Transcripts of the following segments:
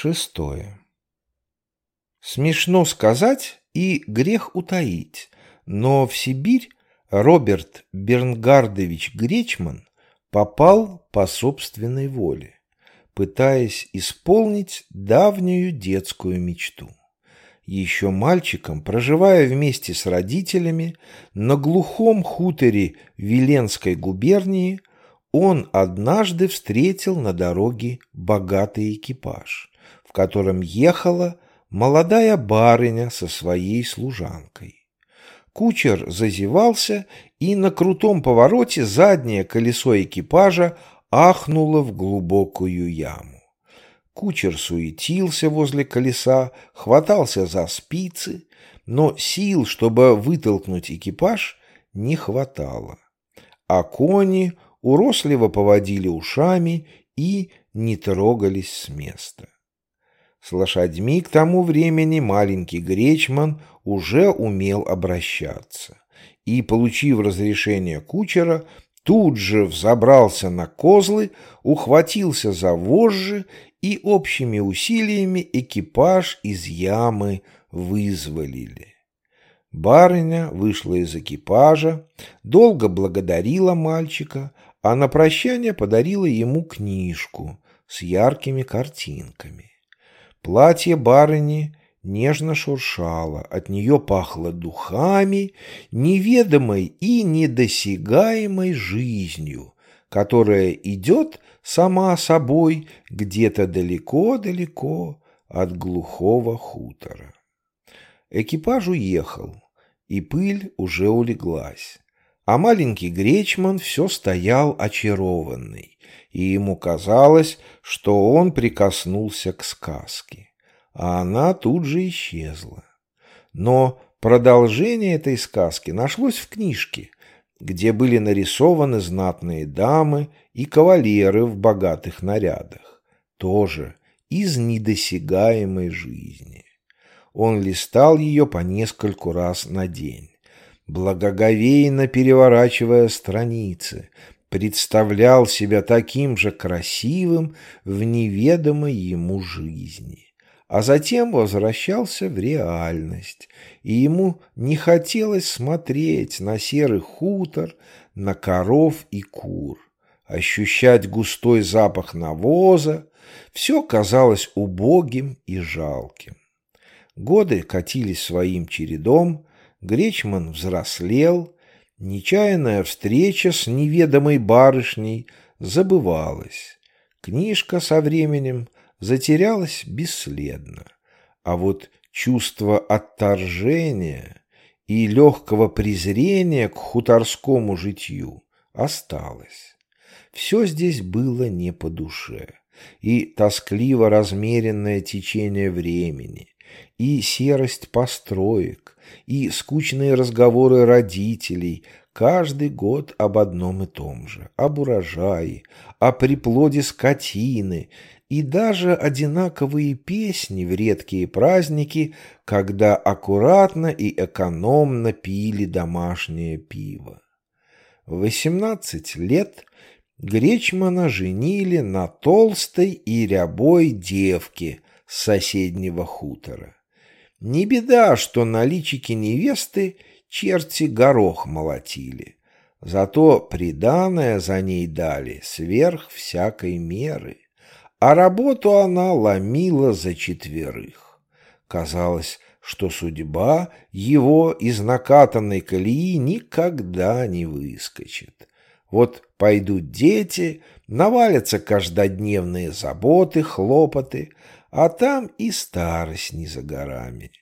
Шестое. Смешно сказать и грех утаить, но в Сибирь Роберт Бернгардович Гречман попал по собственной воле, пытаясь исполнить давнюю детскую мечту. Еще мальчиком, проживая вместе с родителями на глухом хуторе Виленской губернии, он однажды встретил на дороге богатый экипаж, в котором ехала молодая барыня со своей служанкой. Кучер зазевался, и на крутом повороте заднее колесо экипажа ахнуло в глубокую яму. Кучер суетился возле колеса, хватался за спицы, но сил, чтобы вытолкнуть экипаж, не хватало. А кони уросливо поводили ушами и не трогались с места. С лошадьми к тому времени маленький Гречман уже умел обращаться и, получив разрешение кучера, тут же взобрался на козлы, ухватился за вожжи и общими усилиями экипаж из ямы вызволили. Барыня вышла из экипажа, долго благодарила мальчика, а на прощание подарила ему книжку с яркими картинками. Платье барыни нежно шуршало, от нее пахло духами, неведомой и недосягаемой жизнью, которая идет сама собой где-то далеко-далеко от глухого хутора. Экипаж уехал, и пыль уже улеглась, а маленький Гречман все стоял очарованный, и ему казалось, что он прикоснулся к сказке, а она тут же исчезла. Но продолжение этой сказки нашлось в книжке, где были нарисованы знатные дамы и кавалеры в богатых нарядах, тоже из недосягаемой жизни. Он листал ее по нескольку раз на день, благоговейно переворачивая страницы, представлял себя таким же красивым в неведомой ему жизни. А затем возвращался в реальность, и ему не хотелось смотреть на серый хутор, на коров и кур, ощущать густой запах навоза, все казалось убогим и жалким. Годы катились своим чередом, Гречман взрослел, Нечаянная встреча с неведомой барышней забывалась. Книжка со временем затерялась бесследно. А вот чувство отторжения и легкого презрения к хуторскому житью осталось. Все здесь было не по душе. И тоскливо размеренное течение времени, и серость построек, и скучные разговоры родителей, каждый год об одном и том же, об урожае, о приплоде скотины, и даже одинаковые песни в редкие праздники, когда аккуратно и экономно пили домашнее пиво. В восемнадцать лет Гречмана женили на толстой и рябой девке соседнего хутора. Не беда, что на личике невесты черти горох молотили. Зато приданое за ней дали сверх всякой меры, а работу она ломила за четверых. Казалось, что судьба его из накатанной колеи никогда не выскочит. Вот пойдут дети, навалятся каждодневные заботы, хлопоты, а там и старость не за горами.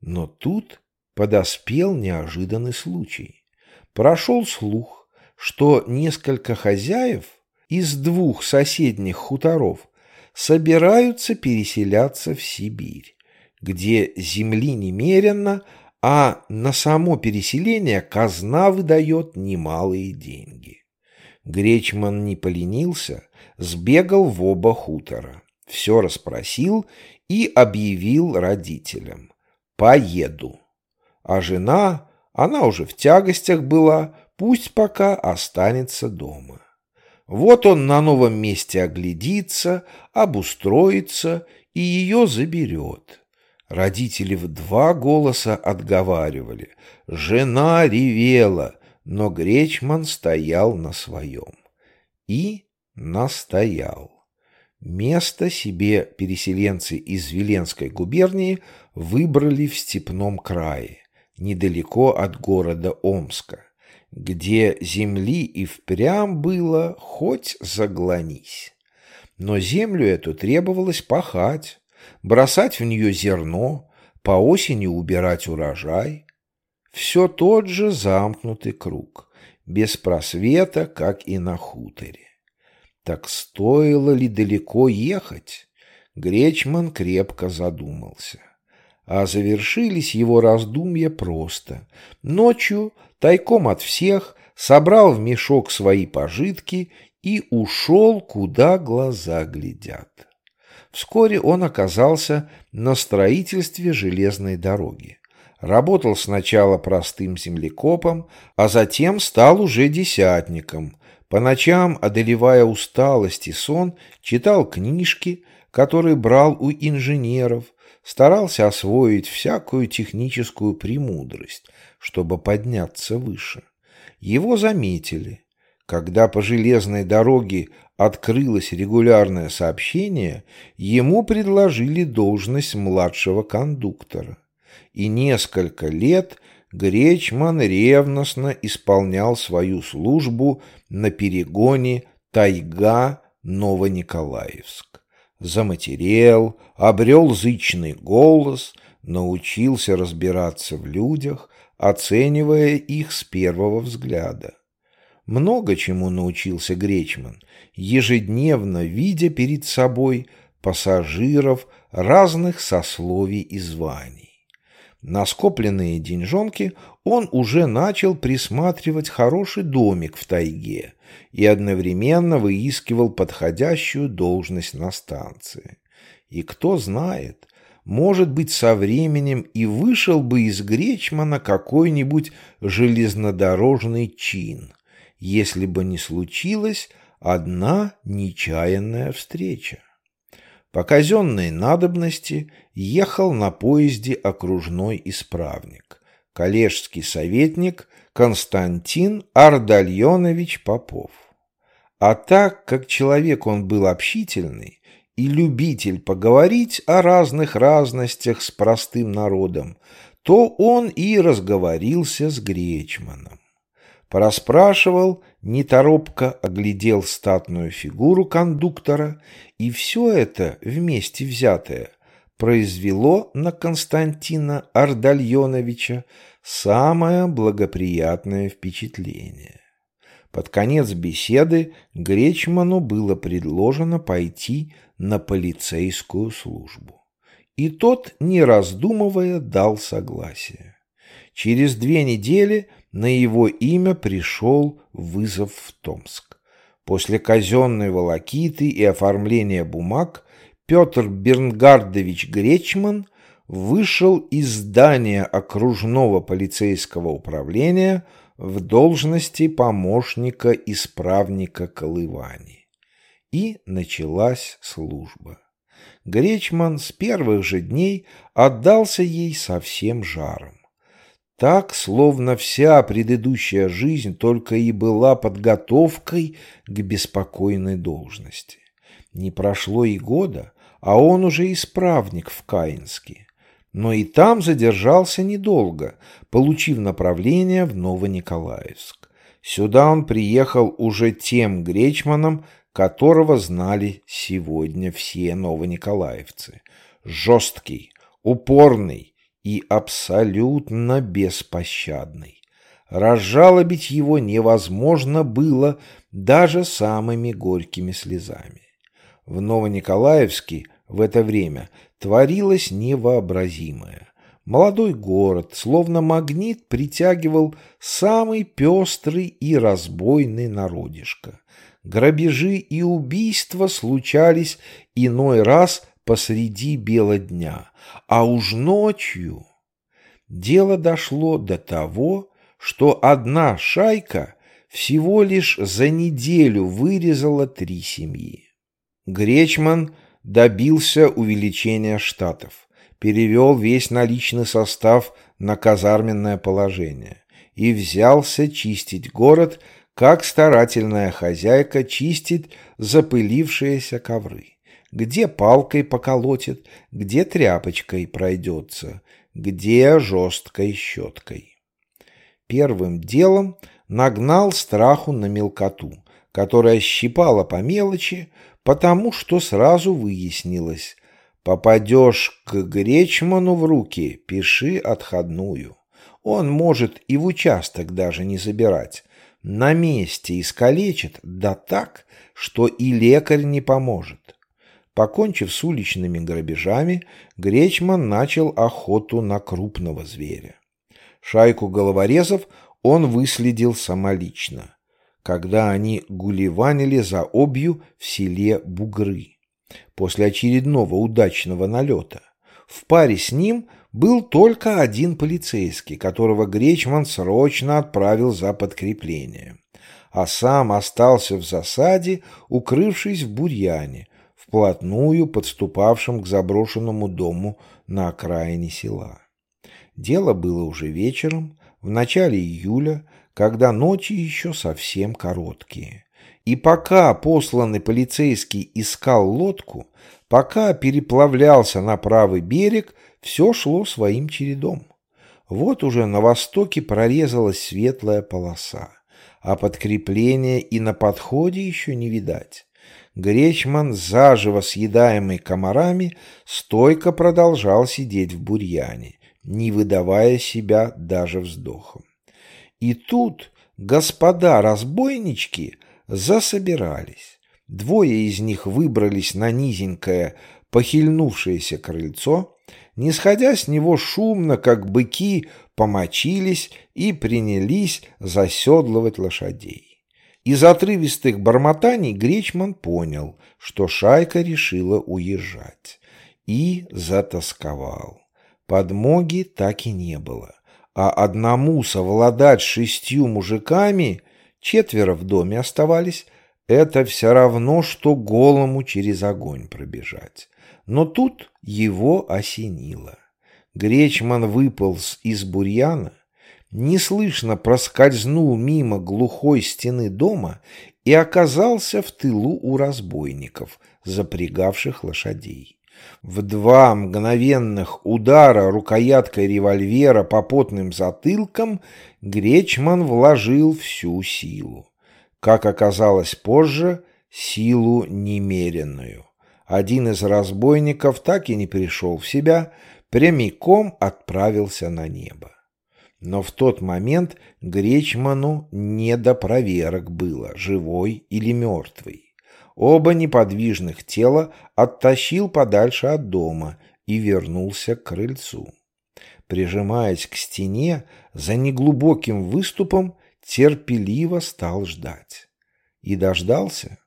Но тут подоспел неожиданный случай. Прошел слух, что несколько хозяев из двух соседних хуторов собираются переселяться в Сибирь, где земли немерено, а на само переселение казна выдает немалые деньги. Гречман не поленился, сбегал в оба хутора все расспросил и объявил родителям. «Поеду». А жена, она уже в тягостях была, пусть пока останется дома. Вот он на новом месте оглядится, обустроится и ее заберет. Родители в два голоса отговаривали. Жена ревела, но Гречман стоял на своем. И настоял. Место себе переселенцы из Веленской губернии выбрали в степном крае, недалеко от города Омска, где земли и впрямь было хоть заглонись. Но землю эту требовалось пахать, бросать в нее зерно, по осени убирать урожай. Все тот же замкнутый круг, без просвета, как и на хуторе. Так стоило ли далеко ехать? Гречман крепко задумался. А завершились его раздумья просто. Ночью, тайком от всех, собрал в мешок свои пожитки и ушел, куда глаза глядят. Вскоре он оказался на строительстве железной дороги. Работал сначала простым землекопом, а затем стал уже десятником, по ночам, одолевая усталость и сон, читал книжки, которые брал у инженеров, старался освоить всякую техническую премудрость, чтобы подняться выше. Его заметили. Когда по железной дороге открылось регулярное сообщение, ему предложили должность младшего кондуктора. И несколько лет Гречман ревностно исполнял свою службу на перегоне Тайга-Новониколаевск. Заматерел, обрел зычный голос, научился разбираться в людях, оценивая их с первого взгляда. Много чему научился Гречман, ежедневно видя перед собой пассажиров разных сословий и званий. На скопленные деньжонки он уже начал присматривать хороший домик в тайге и одновременно выискивал подходящую должность на станции. И кто знает, может быть, со временем и вышел бы из Гречмана какой-нибудь железнодорожный чин, если бы не случилась одна нечаянная встреча. По казенной надобности ехал на поезде окружной исправник, коллежский советник Константин Ардальонович Попов. А так как человек он был общительный и любитель поговорить о разных разностях с простым народом, то он и разговорился с Гречманом. Порасспрашивал, неторопко оглядел статную фигуру кондуктора, и все это, вместе взятое, произвело на Константина Ардальоновича самое благоприятное впечатление. Под конец беседы Гречману было предложено пойти на полицейскую службу. И тот, не раздумывая, дал согласие. Через две недели на его имя пришел вызов в Томск. После казенной волокиты и оформления бумаг Петр Бернгардович Гречман вышел из здания окружного полицейского управления в должности помощника исправника Колывани. И началась служба. Гречман с первых же дней отдался ей со всем жаром. Так, словно вся предыдущая жизнь только и была подготовкой к беспокойной должности. Не прошло и года, а он уже исправник в Каинске. Но и там задержался недолго, получив направление в Новониколаевск. Сюда он приехал уже тем гречманом, которого знали сегодня все новониколаевцы. Жесткий, упорный, и абсолютно беспощадный. Разжалобить его невозможно было даже самыми горькими слезами. В Новониколаевске в это время творилось невообразимое. Молодой город, словно магнит, притягивал самый пестрый и разбойный народишко. Грабежи и убийства случались иной раз посреди бела дня, а уж ночью дело дошло до того, что одна шайка всего лишь за неделю вырезала три семьи. Гречман добился увеличения штатов, перевел весь наличный состав на казарменное положение и взялся чистить город, как старательная хозяйка чистит запылившиеся ковры. Где палкой поколотит, где тряпочкой пройдется, где жесткой щеткой. Первым делом нагнал страху на мелкоту, которая щипала по мелочи, потому что сразу выяснилось, попадешь к Гречману в руки, пиши отходную. Он может и в участок даже не забирать. На месте искалечит, да так, что и лекарь не поможет. Покончив с уличными грабежами, Гречман начал охоту на крупного зверя. Шайку головорезов он выследил самолично, когда они гулеванили за обью в селе Бугры. После очередного удачного налета в паре с ним был только один полицейский, которого Гречман срочно отправил за подкреплением, а сам остался в засаде, укрывшись в бурьяне, вплотную подступавшим к заброшенному дому на окраине села. Дело было уже вечером, в начале июля, когда ночи еще совсем короткие. И пока посланный полицейский искал лодку, пока переплавлялся на правый берег, все шло своим чередом. Вот уже на востоке прорезалась светлая полоса, а подкрепления и на подходе еще не видать. Гречман, заживо съедаемый комарами, стойко продолжал сидеть в бурьяне, не выдавая себя даже вздохом. И тут господа-разбойнички засобирались. Двое из них выбрались на низенькое, похильнувшееся крыльцо, не сходя с него шумно, как быки, помочились и принялись заседлывать лошадей. Из отрывистых бормотаний Гречман понял, что шайка решила уезжать. И затасковал. Подмоги так и не было. А одному совладать шестью мужиками, четверо в доме оставались, это все равно, что голому через огонь пробежать. Но тут его осенило. Гречман выполз из бурьяна, неслышно проскользнул мимо глухой стены дома и оказался в тылу у разбойников, запрягавших лошадей. В два мгновенных удара рукояткой револьвера по потным затылкам Гречман вложил всю силу. Как оказалось позже, силу немеренную. Один из разбойников так и не пришел в себя, прямиком отправился на небо. Но в тот момент Гречману не до проверок было, живой или мертвый. Оба неподвижных тела оттащил подальше от дома и вернулся к крыльцу. Прижимаясь к стене, за неглубоким выступом терпеливо стал ждать. И дождался.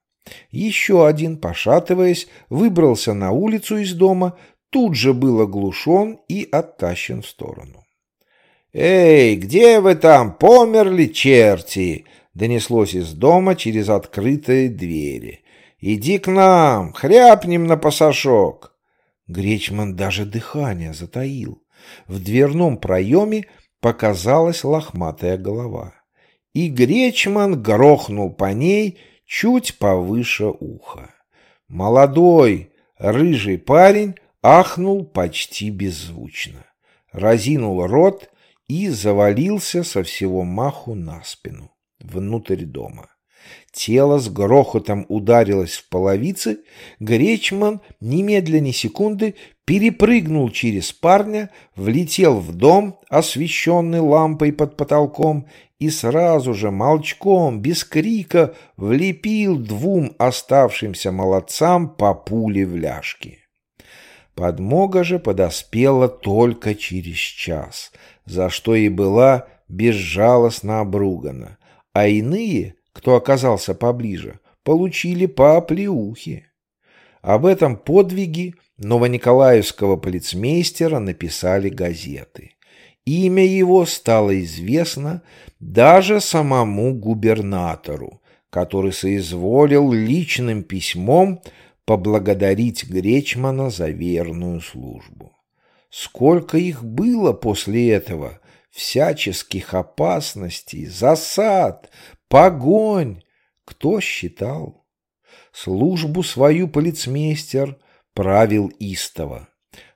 Еще один, пошатываясь, выбрался на улицу из дома, тут же был оглушен и оттащен в сторону. «Эй, где вы там, померли черти?» донеслось из дома через открытые двери. «Иди к нам, хряпнем на пасашок!» Гречман даже дыхание затаил. В дверном проеме показалась лохматая голова. И Гречман грохнул по ней чуть повыше уха. Молодой, рыжий парень ахнул почти беззвучно. Разинул рот и завалился со всего маху на спину, внутрь дома. Тело с грохотом ударилось в половицы, Гречман немедленно секунды перепрыгнул через парня, влетел в дом, освещенный лампой под потолком, и сразу же молчком, без крика, влепил двум оставшимся молодцам по пуле в ляжки. Подмога же подоспела только через час, за что и была безжалостно обругана, а иные, кто оказался поближе, получили по оплеухе. Об этом подвиге новониколаевского полицмейстера написали газеты. имя его стало известно даже самому губернатору, который соизволил личным письмом поблагодарить Гречмана за верную службу. Сколько их было после этого, всяческих опасностей, засад, погонь, кто считал? Службу свою полицмейстер правил истово.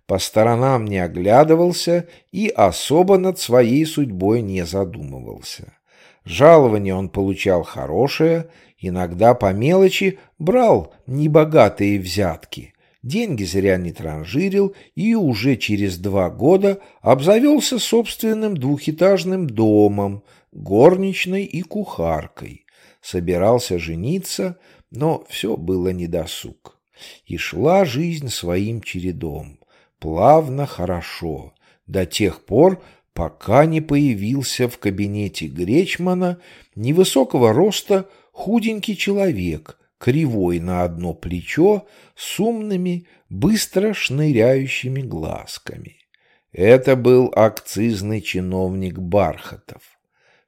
По сторонам не оглядывался и особо над своей судьбой не задумывался. Жалование он получал хорошее, иногда по мелочи брал небогатые взятки. Деньги зря не транжирил и уже через два года обзавелся собственным двухэтажным домом, горничной и кухаркой. Собирался жениться, но все было недосуг. И шла жизнь своим чередом, плавно, хорошо, до тех пор, пока не появился в кабинете Гречмана невысокого роста худенький человек, кривой на одно плечо, с умными, быстро шныряющими глазками. Это был акцизный чиновник Бархатов.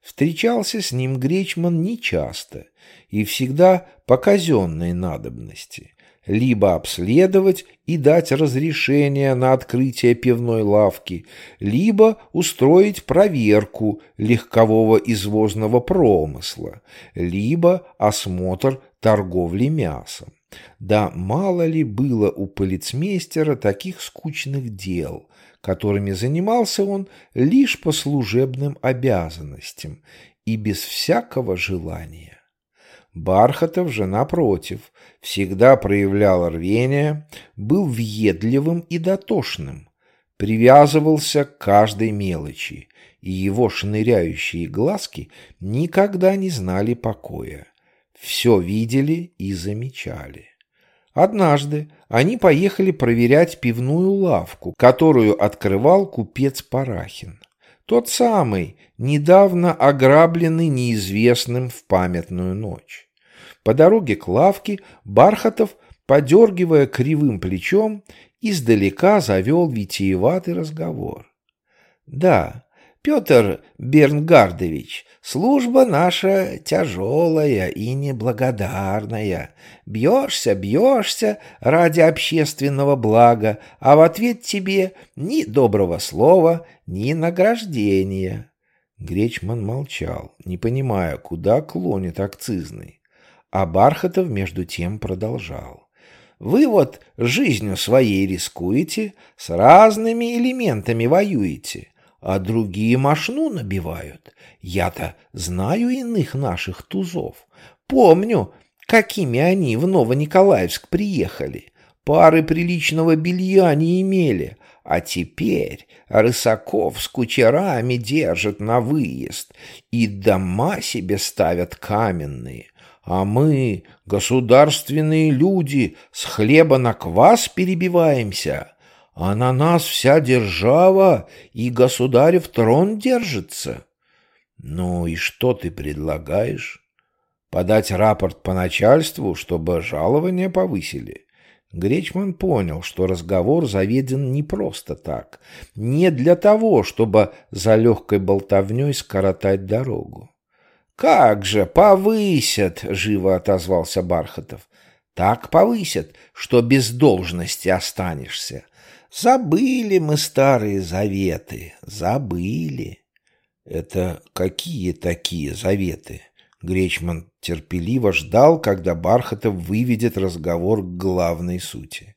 Встречался с ним Гречман нечасто и всегда по казенной надобности либо обследовать и дать разрешение на открытие пивной лавки, либо устроить проверку легкового извозного промысла, либо осмотр торговли мясом. Да мало ли было у полицмейстера таких скучных дел, которыми занимался он лишь по служебным обязанностям и без всякого желания. Бархатов же, напротив, всегда проявлял рвение, был въедливым и дотошным, привязывался к каждой мелочи, и его шныряющие глазки никогда не знали покоя. Все видели и замечали. Однажды они поехали проверять пивную лавку, которую открывал купец Парахин. Тот самый, недавно ограбленный неизвестным в памятную ночь. По дороге к лавке Бархатов, подергивая кривым плечом, издалека завел витиеватый разговор. «Да, Петр Бернгардович, служба наша тяжелая и неблагодарная. Бьешься, бьешься ради общественного блага, а в ответ тебе ни доброго слова, ни награждения». Гречман молчал, не понимая, куда клонит акцизный. А Бархатов между тем продолжал. Вы вот жизнью своей рискуете, с разными элементами воюете, а другие машну набивают. Я-то знаю иных наших тузов. Помню, какими они в Новониколаевск приехали. Пары приличного белья не имели, а теперь рысаков с кучерами держат на выезд и дома себе ставят каменные, а мы, государственные люди, с хлеба на квас перебиваемся, а на нас вся держава и государев трон держится. Ну и что ты предлагаешь? Подать рапорт по начальству, чтобы жалования повысили? Гречман понял, что разговор заведен не просто так, не для того, чтобы за легкой болтовней скоротать дорогу. «Как же, повысят!» — живо отозвался Бархатов. «Так повысят, что без должности останешься. Забыли мы старые заветы, забыли». «Это какие такие заветы?» Гречман терпеливо ждал, когда Бархатов выведет разговор к главной сути.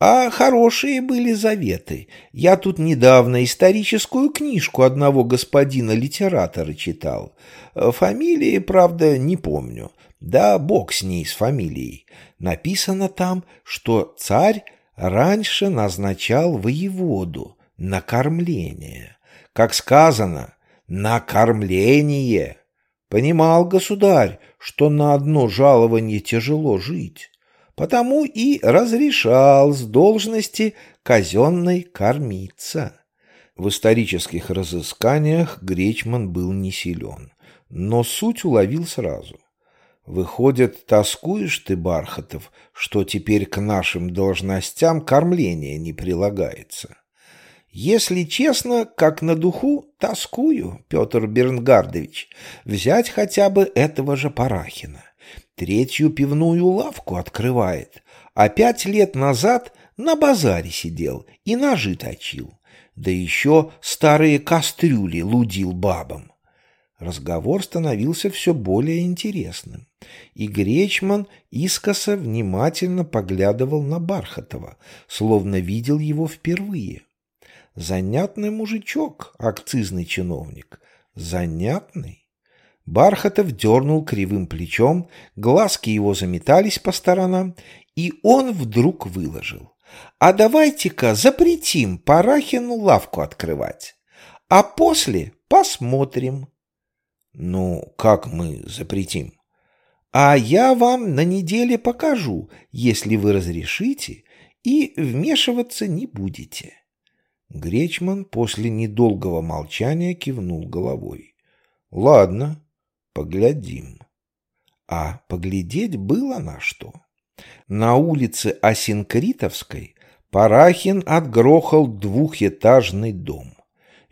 А хорошие были заветы. Я тут недавно историческую книжку одного господина-литератора читал. Фамилии, правда, не помню. Да бог с ней, с фамилией. Написано там, что царь раньше назначал воеводу на кормление. Как сказано, на кормление. Понимал государь, что на одно жалование тяжело жить потому и разрешал с должности казенной кормиться. В исторических разысканиях Гречман был не силен, но суть уловил сразу. Выходит, тоскуешь ты, Бархатов, что теперь к нашим должностям кормление не прилагается. Если честно, как на духу, тоскую, Петр Бернгардович, взять хотя бы этого же Парахина. Третью пивную лавку открывает, а пять лет назад на базаре сидел и ножи точил. Да еще старые кастрюли лудил бабам. Разговор становился все более интересным, и Гречман искоса внимательно поглядывал на Бархатова, словно видел его впервые. Занятный мужичок, акцизный чиновник. Занятный. Бархатов дернул кривым плечом, глазки его заметались по сторонам, и он вдруг выложил. «А давайте-ка запретим Парахину лавку открывать, а после посмотрим». «Ну, как мы запретим?» «А я вам на неделе покажу, если вы разрешите и вмешиваться не будете». Гречман после недолгого молчания кивнул головой. «Ладно, поглядим». А поглядеть было на что. На улице Осинкритовской Парахин отгрохал двухэтажный дом.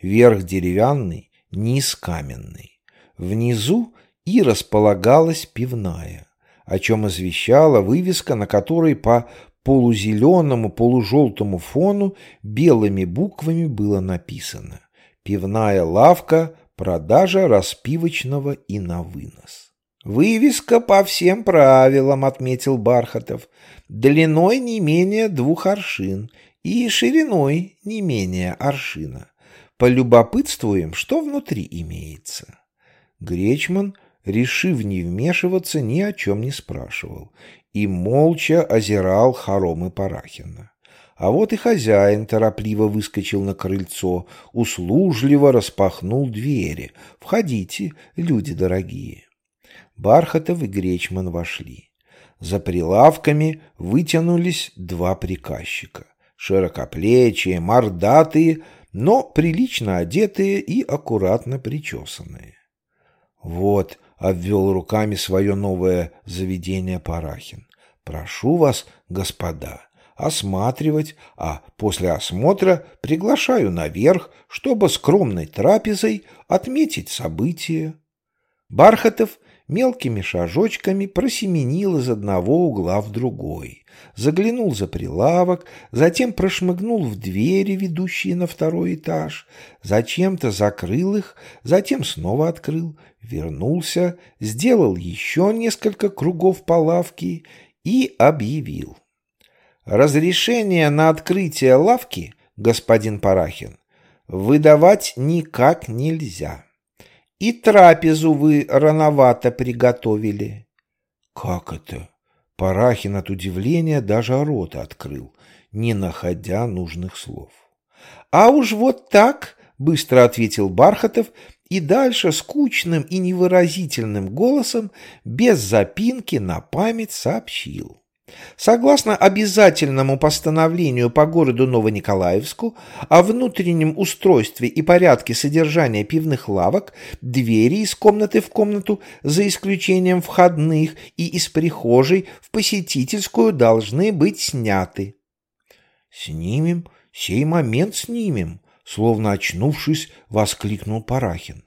Верх деревянный, низ каменный. Внизу и располагалась пивная, о чем извещала вывеска, на которой по полузеленому, полужелтому фону белыми буквами было написано «Пивная лавка, продажа распивочного и на вынос». «Вывеска по всем правилам», — отметил Бархатов, «длиной не менее двух аршин и шириной не менее аршина. Полюбопытствуем, что внутри имеется». Гречман, решив не вмешиваться, ни о чем не спрашивал и молча озирал хоромы Парахина. А вот и хозяин торопливо выскочил на крыльцо, услужливо распахнул двери. «Входите, люди дорогие». Бархатов и Гречман вошли. За прилавками вытянулись два приказчика. Широкоплечие, мордатые, но прилично одетые и аккуратно причесанные. Вот, обвел руками свое новое заведение Парахин. «Прошу вас, господа, осматривать, а после осмотра приглашаю наверх, чтобы скромной трапезой отметить событие». Бархатов мелкими шажочками просеменил из одного угла в другой, заглянул за прилавок, затем прошмыгнул в двери, ведущие на второй этаж, зачем-то закрыл их, затем снова открыл, вернулся, сделал еще несколько кругов по лавке и объявил. «Разрешение на открытие лавки, господин Парахин, выдавать никак нельзя. И трапезу вы рановато приготовили». «Как это?» Парахин от удивления даже рот открыл, не находя нужных слов. «А уж вот так», — быстро ответил Бархатов и дальше скучным и невыразительным голосом, без запинки, на память сообщил. Согласно обязательному постановлению по городу Новониколаевску о внутреннем устройстве и порядке содержания пивных лавок, двери из комнаты в комнату, за исключением входных и из прихожей в посетительскую, должны быть сняты. «Снимем, сей момент снимем», Словно очнувшись, воскликнул Парахин.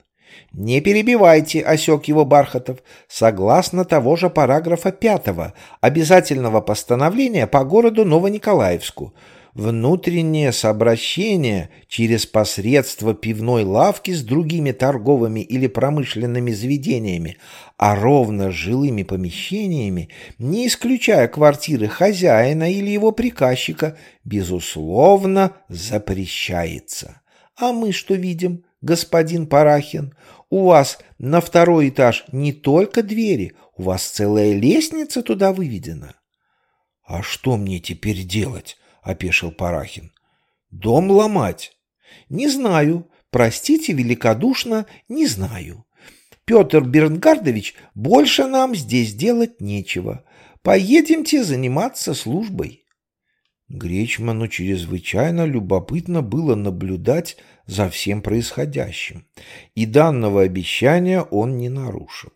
«Не перебивайте», — осек его Бархатов, согласно того же параграфа пятого обязательного постановления по городу Новониколаевску внутреннее сообращение через посредство пивной лавки с другими торговыми или промышленными заведениями, а ровно с жилыми помещениями, не исключая квартиры хозяина или его приказчика, безусловно, запрещается. А мы что видим, господин Парахин? У вас на второй этаж не только двери, у вас целая лестница туда выведена. А что мне теперь делать? — опешил Парахин. «Дом ломать?» «Не знаю. Простите великодушно, не знаю. Петр Бернгардович, больше нам здесь делать нечего. Поедемте заниматься службой». Гречману чрезвычайно любопытно было наблюдать за всем происходящим, и данного обещания он не нарушил,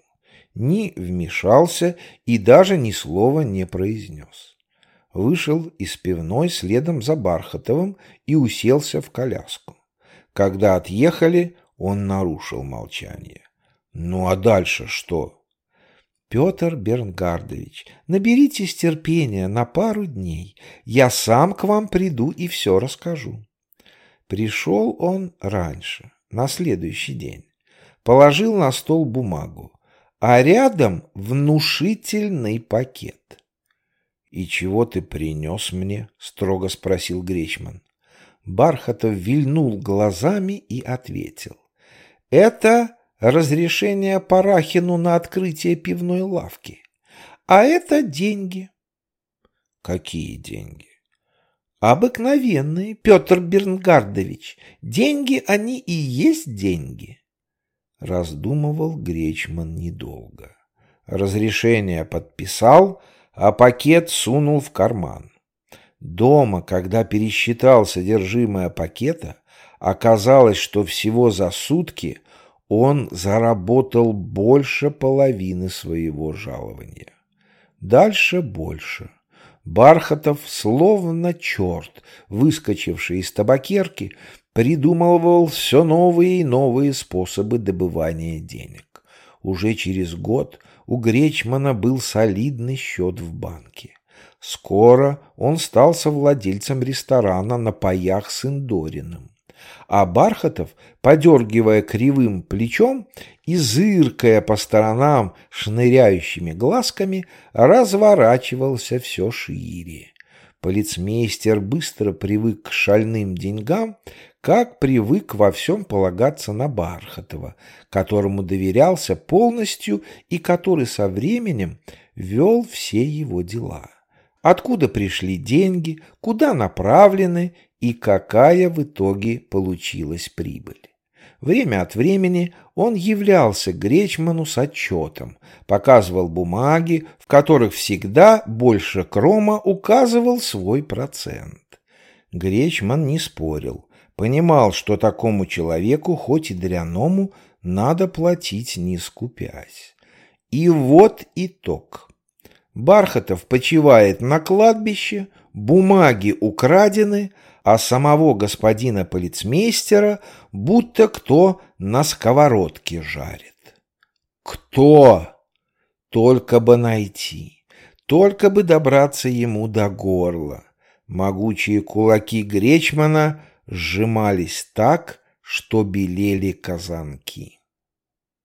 ни вмешался и даже ни слова не произнес. вышел из пивной следом за Бархатовым и уселся в коляску. Когда отъехали, он нарушил молчание. «Ну а дальше что?» «Петр Бернгардович, наберитесь терпения на пару дней. Я сам к вам приду и все расскажу». Пришел он раньше, на следующий день. Положил на стол бумагу, а рядом внушительный пакет. «И чего ты принес мне?» — строго спросил Гречман. Бархатов вильнул глазами и ответил. «Это разрешение Парахину на открытие пивной лавки. А это деньги». «Какие деньги?» «Обыкновенные, Петр Бернгардович. Деньги они и есть деньги». Раздумывал Гречман недолго. Разрешение подписал — а пакет сунул в карман. Дома, когда пересчитал содержимое пакета, оказалось, что всего за сутки он заработал больше половины своего жалования. Дальше больше. Бархатов, словно черт, выскочивший из табакерки, придумывал все новые и новые способы добывания денег. Уже через год у Гречмана был солидный счет в банке. Скоро он стал совладельцем ресторана на паях с Индориным. А Бархатов, подергивая кривым плечом и зыркая по сторонам шныряющими глазками, разворачивался все шире. Полицмейстер быстро привык к шальным деньгам, как привык во всем полагаться на Бархатова, которому доверялся полностью и который со временем вел все его дела. Откуда пришли деньги, куда направлены и какая в итоге получилась прибыль. Время от времени он являлся Гречману с отчетом, показывал бумаги, в которых всегда больше Крома указывал свой процент. Гречман не спорил, понимал, что такому человеку, хоть и дряному, надо платить не скупясь. И вот итог. Бархатов почивает на кладбище, бумаги украдены, а самого господина полицмейстера будто кто на сковородке жарит. Кто? Только бы найти, только бы добраться ему до горла. Могучие кулаки Гречмана сжимались так, что белели казанки.